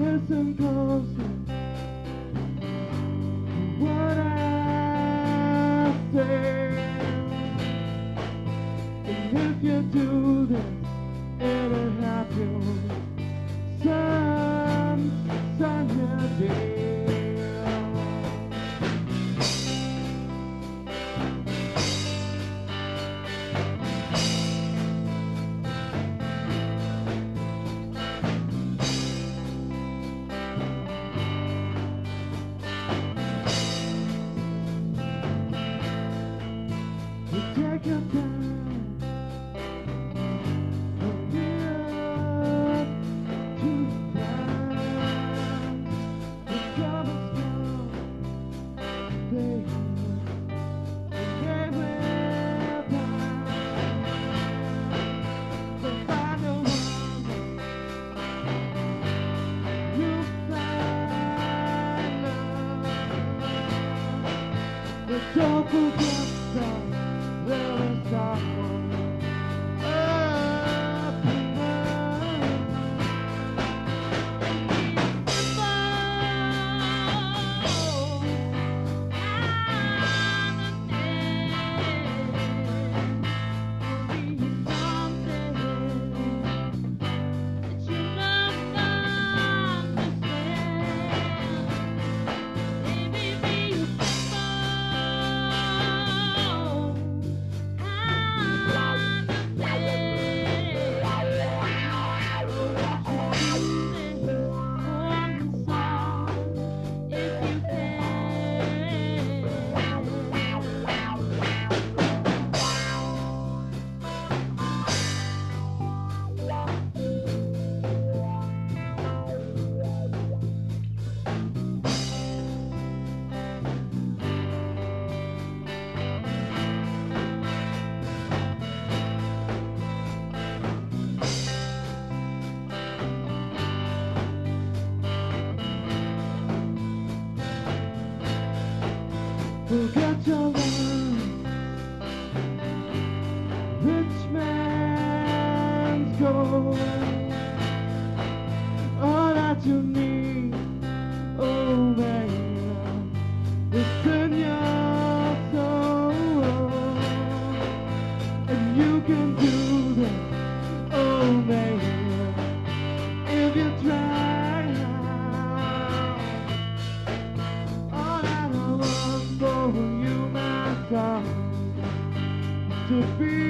listen closer. What I say, and if you do this, it'll happen some day. forget your. Rich man's gold. All that you to be.